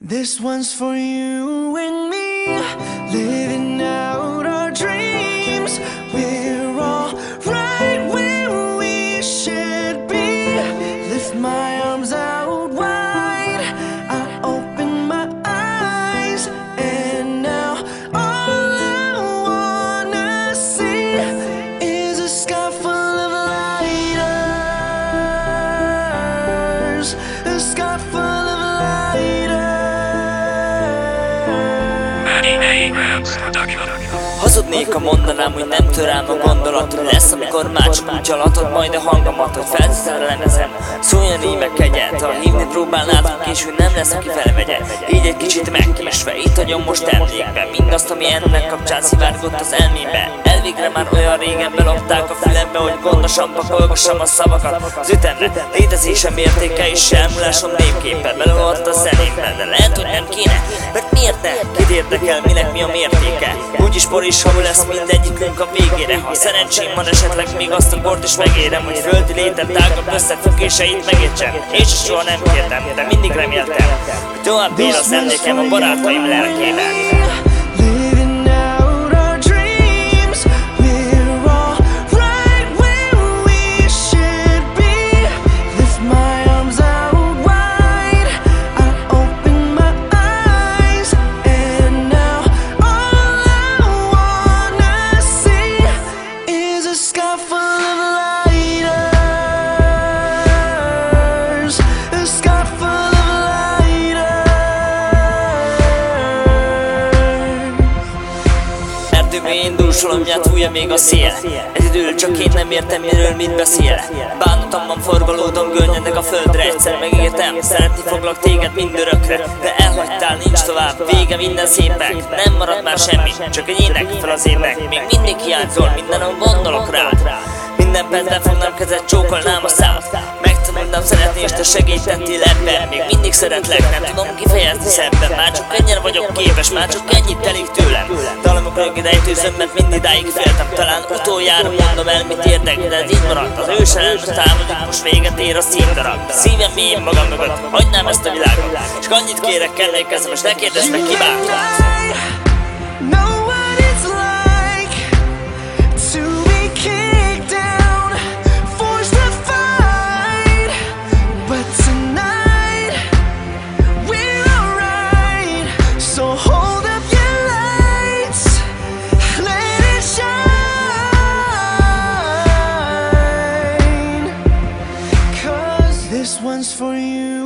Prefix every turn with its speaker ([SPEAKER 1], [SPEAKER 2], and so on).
[SPEAKER 1] This one's for you and me, living out our dreams. We're
[SPEAKER 2] Hazudnék, ha mondanám, hogy nem tör rám a gondolat. Hogy lesz, amikor már csak úgy alatod majd a hangomat Hogy lemezem, szóljon meg kegyelt Ha hívni próbálnád, késő nem lesz, aki felvegye. Így egy kicsit megkésve, itt hagyom most emlékbe Mindazt, ami ennek kapcsán szivárgott az elmébe Elvégre már olyan régen belopták a fülembe Hogy gondosan pakolgassam a szavakat. Az ütemre Létezésem értéke és elmúlásom névképpel Belolott a zenémben, de lehet, hogy nem kéne. Mert miért ne? Kit érdekel, minek mi a mértéke? Úgyis por is hamul lesz mindegyikünk a végére. Ha szerencsém van esetleg még azt a bort is megérem Hogy földi létem tágabb összefüggéseit megértsem. És soha nem kértem, de mindig reméltem Hogy tovább él az emlékem a barátaim lelkében Erdőbe indul solomját fújja még a szél. Egyedül csak én nem értem miről mit beszél. Bánatomban forgalódom görnyednek a földre. Egyszer megértem, szeretni foglak téged mindörökre. De elhagytál, nincs tovább, vége minden szépek. Nem marad már semmi, csak egy ének fel az évnek Még mindig hiányzol, mindenhol gondolok rád. Minden percben fognám kezed, csókolnám segítettél ebben Még mindig szeretlek, nem tudom kifejezni szemben. Már csak könnyen vagyok képes, már csak ennyit telik tőlem. Dalamok rögid ejtőzöm, mert mindidáig féltem. Talán utoljára mondom el, mit érdek, de ez így maradt. Az őselem támadik, most véget ér a színdarab. Szívem mélyén magam mögött, hagynám ezt a világot. Csak annyit kérek, emlékezzem, és ne kérdezz meg, ki
[SPEAKER 1] this one's for you